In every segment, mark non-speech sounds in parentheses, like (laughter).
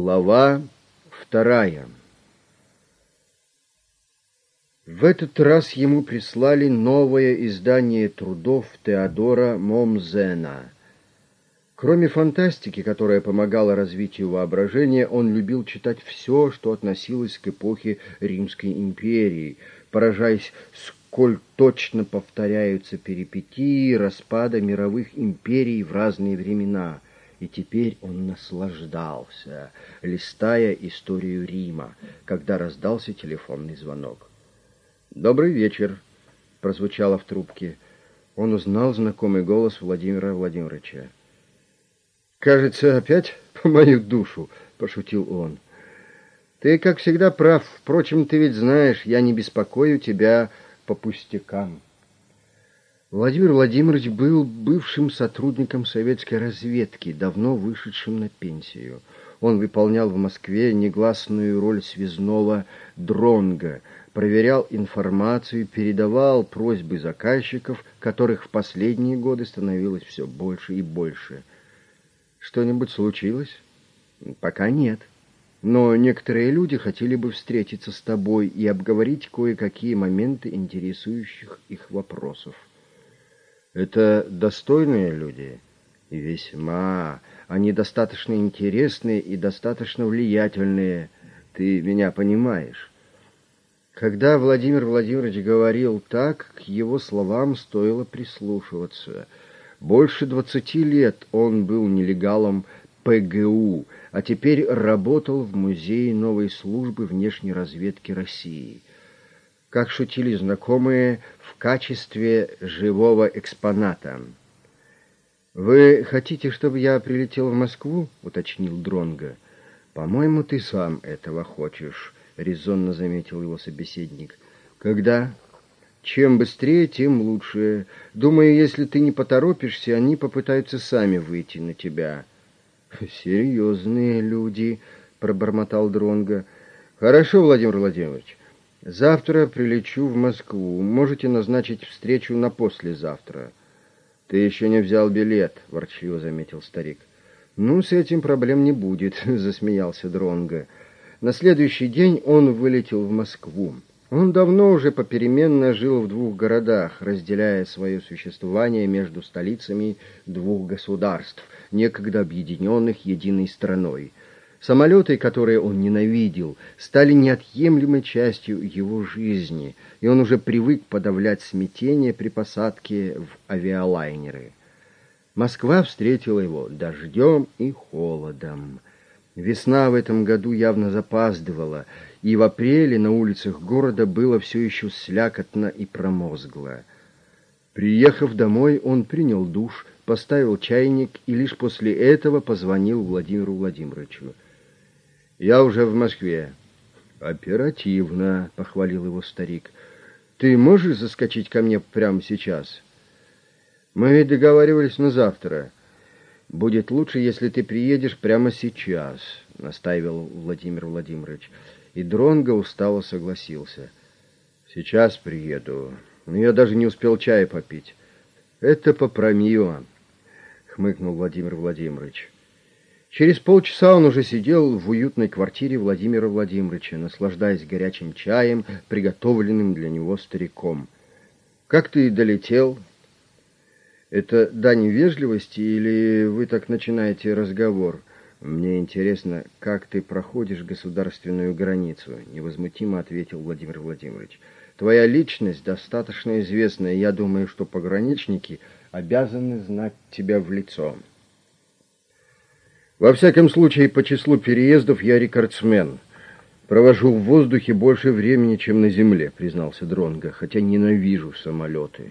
Глава вторая В этот раз ему прислали новое издание трудов Теодора Момзена. Кроме фантастики, которая помогала развитию воображения, он любил читать все, что относилось к эпохе Римской империи, поражаясь, сколь точно повторяются перипетии распада мировых империй в разные времена — и теперь он наслаждался, листая историю Рима, когда раздался телефонный звонок. «Добрый вечер!» — прозвучало в трубке. Он узнал знакомый голос Владимира Владимировича. «Кажется, опять по мою душу!» — пошутил он. «Ты, как всегда, прав. Впрочем, ты ведь знаешь, я не беспокою тебя по пустякам». Владимир Владимирович был бывшим сотрудником советской разведки, давно вышедшим на пенсию. Он выполнял в Москве негласную роль связного дронга, проверял информацию, передавал просьбы заказчиков, которых в последние годы становилось все больше и больше. Что-нибудь случилось? Пока нет. Но некоторые люди хотели бы встретиться с тобой и обговорить кое-какие моменты интересующих их вопросов. Это достойные люди? И весьма. Они достаточно интересные и достаточно влиятельные. Ты меня понимаешь? Когда Владимир Владимирович говорил так, к его словам стоило прислушиваться. Больше двадцати лет он был нелегалом ПГУ, а теперь работал в Музее новой службы внешней разведки России. Как шутили знакомые, качестве живого экспоната. «Вы хотите, чтобы я прилетел в Москву?» — уточнил Дронга. «По-моему, ты сам этого хочешь», — резонно заметил его собеседник. «Когда?» «Чем быстрее, тем лучше. Думаю, если ты не поторопишься, они попытаются сами выйти на тебя». «Серьезные люди», — пробормотал Дронга. «Хорошо, Владимир Владимирович. Завтра прилечу в Москву. Можете назначить встречу на послезавтра. Ты еще не взял билет, ворчливо заметил старик. Ну, с этим проблем не будет, (laughs) засмеялся Дронга. На следующий день он вылетел в Москву. Он давно уже попеременно жил в двух городах, разделяя свое существование между столицами двух государств, некогда объединенных единой страной — Самолеты, которые он ненавидел, стали неотъемлемой частью его жизни, и он уже привык подавлять смятение при посадке в авиалайнеры. Москва встретила его дождем и холодом. Весна в этом году явно запаздывала, и в апреле на улицах города было все еще слякотно и промозгло. Приехав домой, он принял душ, поставил чайник и лишь после этого позвонил Владимиру Владимировичу. Я уже в Москве. Оперативно, похвалил его старик. Ты можешь заскочить ко мне прямо сейчас? Мы ведь договаривались на завтра. Будет лучше, если ты приедешь прямо сейчас, настаивал Владимир Владимирович. И Дронго устало согласился. Сейчас приеду. Но я даже не успел чая попить. Это попромило, хмыкнул Владимир Владимирович. Через полчаса он уже сидел в уютной квартире Владимира Владимировича, наслаждаясь горячим чаем, приготовленным для него стариком. «Как ты долетел?» «Это дань вежливости или вы так начинаете разговор?» «Мне интересно, как ты проходишь государственную границу?» — невозмутимо ответил Владимир Владимирович. «Твоя личность достаточно известная. Я думаю, что пограничники обязаны знать тебя в лицо». Во всяком случае, по числу переездов я рекордсмен. Провожу в воздухе больше времени, чем на земле, признался Дронга, хотя ненавижу самолеты.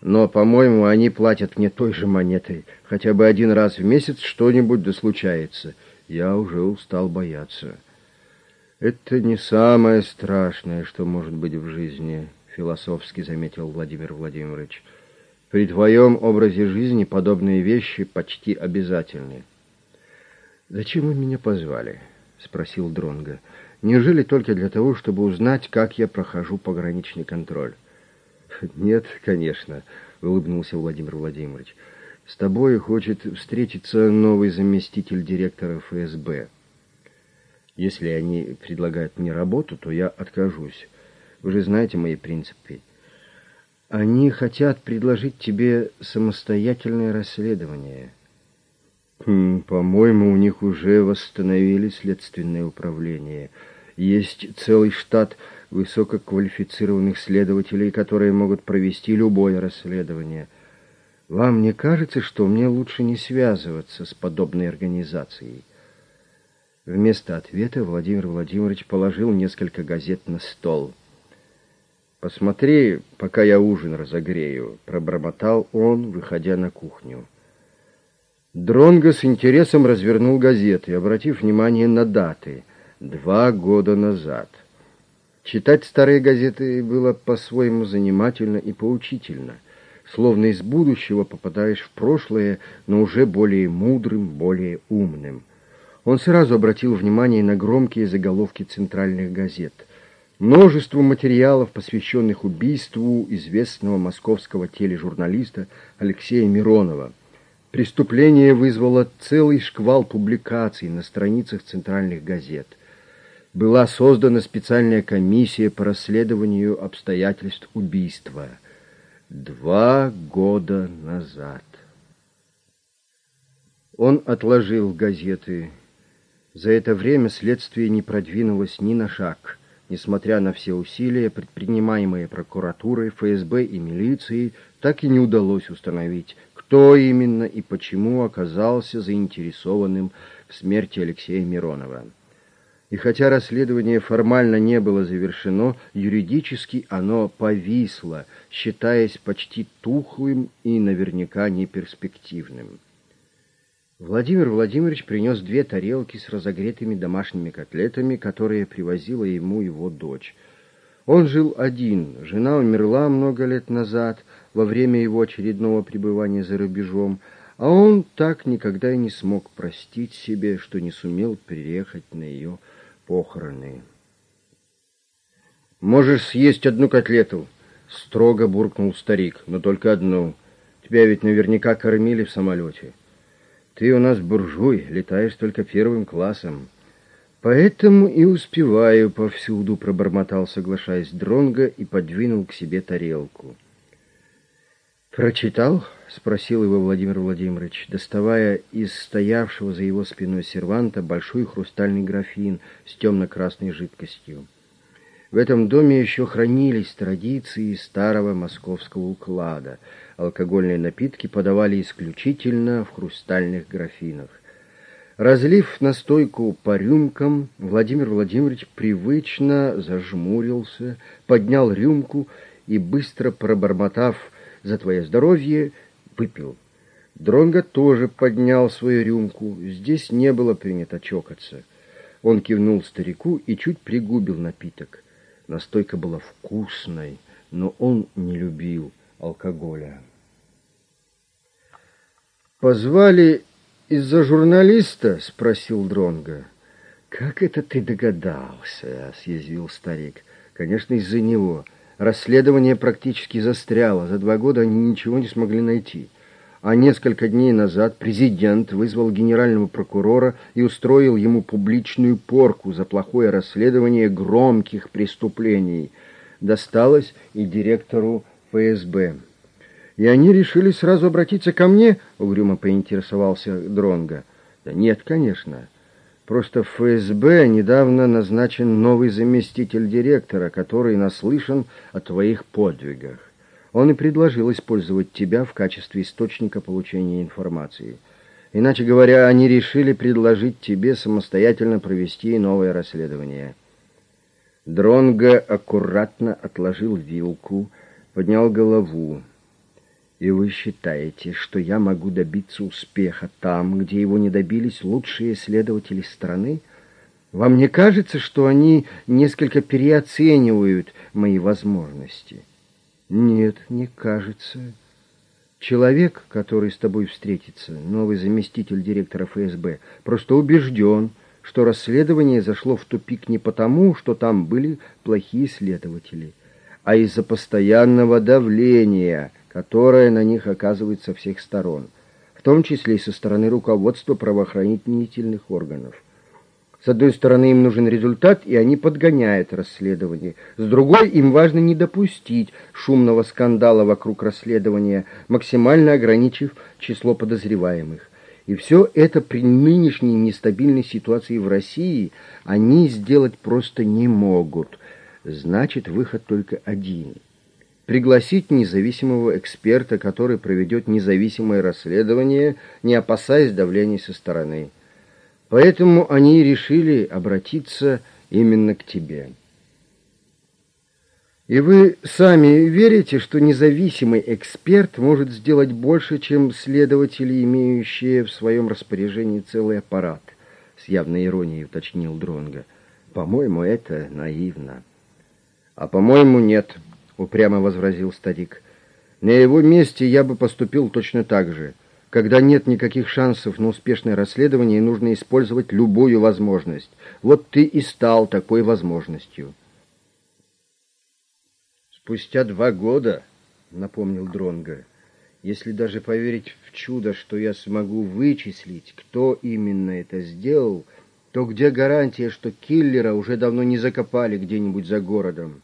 Но, по-моему, они платят мне той же монетой. Хотя бы один раз в месяц что-нибудь да случается. Я уже устал бояться. Это не самое страшное, что может быть в жизни, философски заметил Владимир Владимирович. При твоем образе жизни подобные вещи почти обязательны. «Зачем вы меня позвали?» — спросил Дронга. «Неужели только для того, чтобы узнать, как я прохожу пограничный контроль?» «Нет, конечно», — улыбнулся Владимир Владимирович. «С тобой хочет встретиться новый заместитель директора ФСБ. Если они предлагают мне работу, то я откажусь. Вы же знаете мои принципы. Они хотят предложить тебе самостоятельное расследование. Хм, По-моему, у них уже восстановили следственное управление. Есть целый штат высококвалифицированных следователей, которые могут провести любое расследование. Вам не кажется, что мне лучше не связываться с подобной организацией? Вместо ответа Владимир Владимирович положил несколько газет на стол. «Посмотри, пока я ужин разогрею», — пробормотал он, выходя на кухню. Дронго с интересом развернул газеты, обратив внимание на даты. Два года назад. Читать старые газеты было по-своему занимательно и поучительно. Словно из будущего попадаешь в прошлое, но уже более мудрым, более умным. Он сразу обратил внимание на громкие заголовки центральных газет. Множество материалов, посвященных убийству известного московского тележурналиста Алексея Миронова. Преступление вызвало целый шквал публикаций на страницах центральных газет. Была создана специальная комиссия по расследованию обстоятельств убийства. Два года назад. Он отложил газеты. За это время следствие не продвинулось ни на шаг. Несмотря на все усилия, предпринимаемые прокуратурой, ФСБ и милицией, так и не удалось установить, кто именно и почему оказался заинтересованным в смерти Алексея Миронова. И хотя расследование формально не было завершено, юридически оно повисло, считаясь почти тухлым и наверняка неперспективным. Владимир Владимирович принес две тарелки с разогретыми домашними котлетами, которые привозила ему его дочь. Он жил один, жена умерла много лет назад, во время его очередного пребывания за рубежом, а он так никогда и не смог простить себе, что не сумел приехать на ее похороны. «Можешь съесть одну котлету», — строго буркнул старик, — «но только одну. Тебя ведь наверняка кормили в самолете. Ты у нас буржуй, летаешь только первым классом». «Поэтому и успеваю повсюду», — пробормотал, соглашаясь Дронго, и подвинул к себе тарелку. «Прочитал?» — спросил его Владимир Владимирович, доставая из стоявшего за его спиной серванта большой хрустальный графин с темно-красной жидкостью. В этом доме еще хранились традиции старого московского уклада. Алкогольные напитки подавали исключительно в хрустальных графинах. Разлив настойку по рюмкам, Владимир Владимирович привычно зажмурился, поднял рюмку и, быстро пробормотав за твое здоровье, выпил. Дронго тоже поднял свою рюмку. Здесь не было принято чокаться. Он кивнул старику и чуть пригубил напиток. Настойка была вкусной, но он не любил алкоголя. «Позвали из-за журналиста?» — спросил Дронго. «Как это ты догадался?» — съязвил старик. «Конечно, из-за него». Расследование практически застряло. За два года они ничего не смогли найти. А несколько дней назад президент вызвал генерального прокурора и устроил ему публичную порку за плохое расследование громких преступлений. Досталось и директору ФСБ. И они решили сразу обратиться ко мне, угрюмо поинтересовался Дронга. Да нет, конечно. Просто в ФСБ недавно назначен новый заместитель директора, который наслышан о твоих подвигах. Он и предложил использовать тебя в качестве источника получения информации. Иначе говоря, они решили предложить тебе самостоятельно провести новое расследование. Дронго аккуратно отложил вилку, поднял голову. И вы считаете, что я могу добиться успеха там, где его не добились лучшие следователи страны? Вам не кажется, что они несколько переоценивают мои возможности? Нет, не кажется. Человек, который с тобой встретится, новый заместитель директора ФСБ, просто убежден, что расследование зашло в тупик не потому, что там были плохие следователи, а из-за постоянного давления – которое на них оказывает со всех сторон, в том числе и со стороны руководства правоохранительных органов. С одной стороны, им нужен результат, и они подгоняют расследование. С другой, им важно не допустить шумного скандала вокруг расследования, максимально ограничив число подозреваемых. И все это при нынешней нестабильной ситуации в России они сделать просто не могут. Значит, выход только один. Пригласить независимого эксперта, который проведет независимое расследование, не опасаясь давления со стороны. Поэтому они решили обратиться именно к тебе. И вы сами верите, что независимый эксперт может сделать больше, чем следователи, имеющие в своем распоряжении целый аппарат? С явной иронией уточнил Дронга. По-моему, это наивно. А по-моему, нет, упрямо возразил старик. На его месте я бы поступил точно так же. Когда нет никаких шансов на успешное расследование, нужно использовать любую возможность. Вот ты и стал такой возможностью. Спустя два года, напомнил Дронга, если даже поверить в чудо, что я смогу вычислить, кто именно это сделал, то где гарантия, что киллера уже давно не закопали где-нибудь за городом?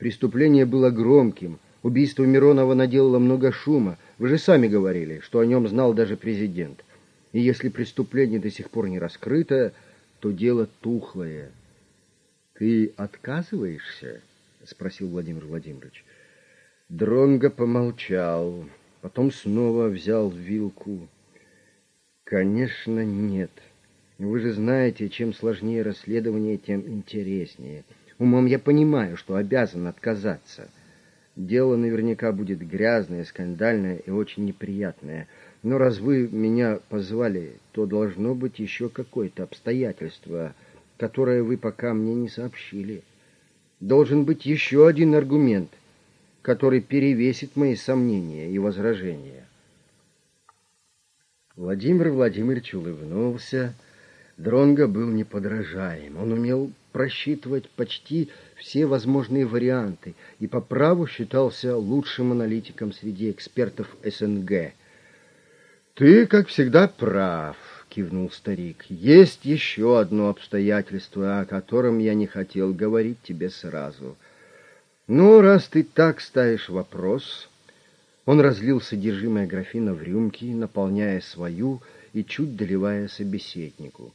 Преступление было громким, убийство Миронова наделало много шума. Вы же сами говорили, что о нем знал даже президент. И если преступление до сих пор не раскрыто, то дело тухлое. Ты отказываешься? — спросил Владимир Владимирович. Дронго помолчал, потом снова взял вилку. «Конечно, нет. Вы же знаете, чем сложнее расследование, тем интереснее. Умом я понимаю, что обязан отказаться. Дело наверняка будет грязное, скандальное и очень неприятное. Но раз вы меня позвали, то должно быть еще какое-то обстоятельство, которое вы пока мне не сообщили» должен быть еще один аргумент, который перевесит мои сомнения и возражения. Владимир Владимирович улыбнулся. Дронго был неподражаем. Он умел просчитывать почти все возможные варианты и по праву считался лучшим аналитиком среди экспертов СНГ. «Ты, как всегда, прав», кивнул старик. Есть еще одно обстоятельство, о котором я не хотел говорить тебе сразу. Ну, раз ты так ставишь вопрос... Он разлил содержимое графина в рюмки, наполняя свою и чуть доливая собеседнику.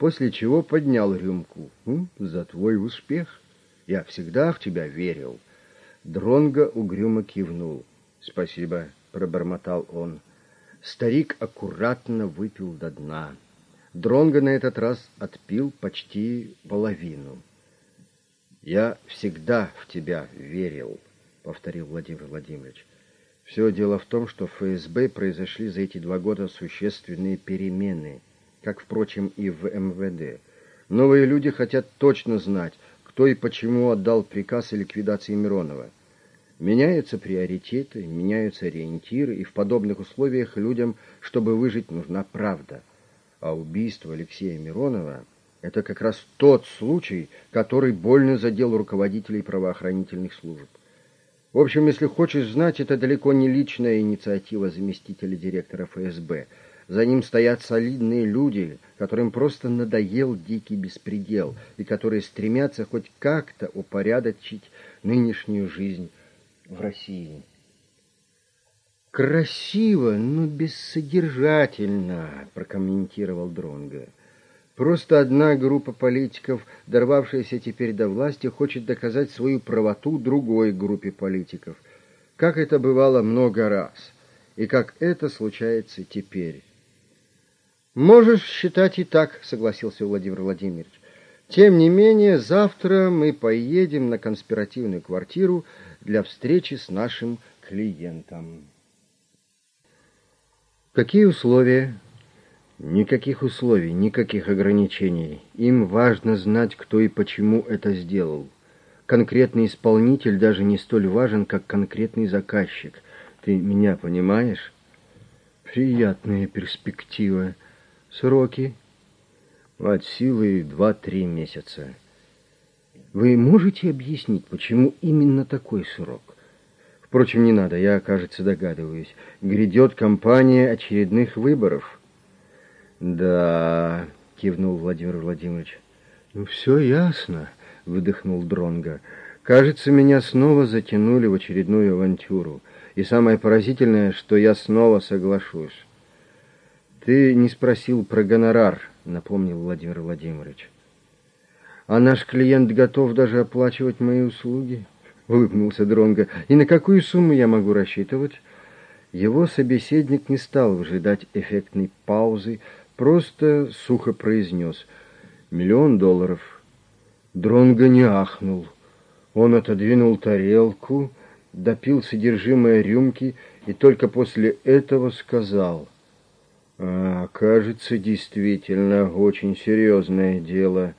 После чего поднял рюмку. «Ну, «За твой успех. Я всегда в тебя верил». Дронго угрюмо кивнул. «Спасибо», — пробормотал он. Старик аккуратно выпил до дна. Дронго на этот раз отпил почти половину. «Я всегда в тебя верил», — повторил Владимир Владимирович. «Все дело в том, что в ФСБ произошли за эти два года существенные перемены, как, впрочем, и в МВД. Новые люди хотят точно знать, кто и почему отдал приказ о ликвидации Миронова. Меняются приоритеты, меняются ориентиры, и в подобных условиях людям, чтобы выжить, нужна правда. А убийство Алексея Миронова – это как раз тот случай, который больно задел руководителей правоохранительных служб. В общем, если хочешь знать, это далеко не личная инициатива заместителя директора ФСБ. За ним стоят солидные люди, которым просто надоел дикий беспредел, и которые стремятся хоть как-то упорядочить нынешнюю жизнь в России. «Красиво, но бессодержательно», — прокомментировал Дронга. «Просто одна группа политиков, дорвавшаяся теперь до власти, хочет доказать свою правоту другой группе политиков, как это бывало много раз, и как это случается теперь». «Можешь считать и так», — согласился Владимир Владимирович. «Тем не менее, завтра мы поедем на конспиративную квартиру, для встречи с нашим клиентом. Какие условия? Никаких условий, никаких ограничений. Им важно знать, кто и почему это сделал. Конкретный исполнитель даже не столь важен, как конкретный заказчик. Ты меня понимаешь? Приятная перспектива. Сроки? От силы два-три месяца. Вы можете объяснить, почему именно такой срок? Впрочем, не надо, я, кажется, догадываюсь. Грядет кампания очередных выборов. Да, кивнул Владимир Владимирович. Ну все ясно, выдохнул Дронга. Кажется, меня снова затянули в очередную авантюру. И самое поразительное, что я снова соглашусь. Ты не спросил про гонорар, напомнил Владимир Владимирович. А наш клиент готов даже оплачивать мои услуги, (laughs) улыбнулся Дронга. И на какую сумму я могу рассчитывать? Его собеседник не стал выжидать эффектной паузы, просто сухо произнес «Миллион долларов». Дронго не ахнул. Он отодвинул тарелку, допил содержимое рюмки и только после этого сказал «А, кажется, действительно очень серьезное дело».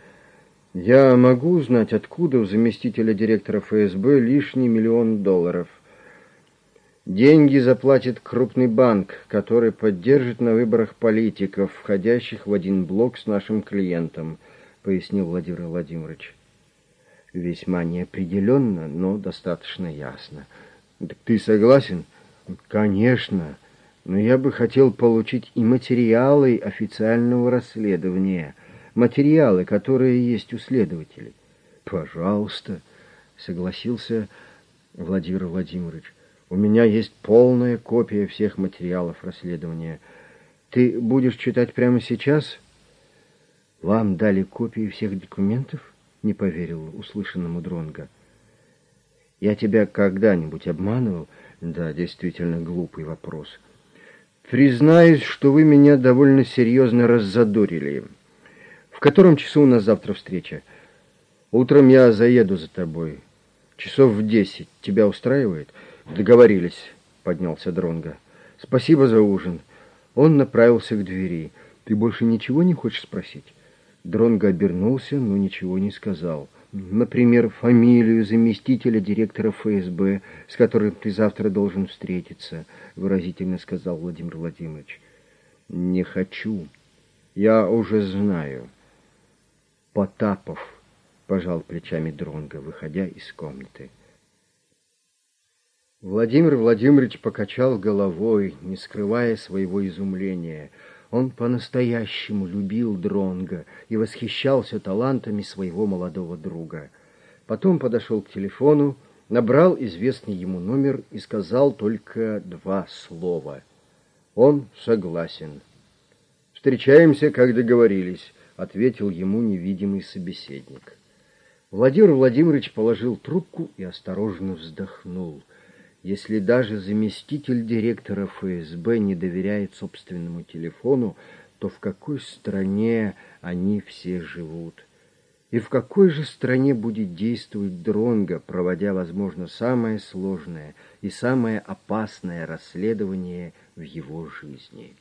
Я могу узнать, откуда у заместителя директора ФСБ лишний миллион долларов? Деньги заплатит крупный банк, который поддержит на выборах политиков, входящих в один блок с нашим клиентом, пояснил Владимир Владимирович. Весьма неопределенно, но достаточно ясно. Ты согласен? Конечно. Но я бы хотел получить и материалы официального расследования – материалы, которые есть у следователей. Пожалуйста, согласился Владимир Владимирович. У меня есть полная копия всех материалов расследования. Ты будешь читать прямо сейчас? Вам дали копии всех документов? Не поверил услышанному Дронга. Я тебя когда-нибудь обманывал? Да, действительно глупый вопрос. Признаюсь, что вы меня довольно серьезно раззадорили котором часу у нас завтра встреча? Утром я заеду за тобой. Часов в десять. Тебя устраивает? Договорились, поднялся Дронга. Спасибо за ужин. Он направился к двери. Ты больше ничего не хочешь спросить? Дронго обернулся, но ничего не сказал. Например, фамилию заместителя директора ФСБ, с которым ты завтра должен встретиться, выразительно сказал Владимир Владимирович. Не хочу. Я уже знаю. Потапов, пожал плечами Дронга, выходя из комнаты. Владимир Владимирович покачал головой, не скрывая своего изумления. Он по-настоящему любил Дронга и восхищался талантами своего молодого друга. Потом подошел к телефону, набрал известный ему номер и сказал только два слова. Он согласен. Встречаемся, как договорились ответил ему невидимый собеседник. Владимир Владимирович положил трубку и осторожно вздохнул. Если даже заместитель директора ФСБ не доверяет собственному телефону, то в какой стране они все живут? И в какой же стране будет действовать Дронго, проводя, возможно, самое сложное и самое опасное расследование в его жизни?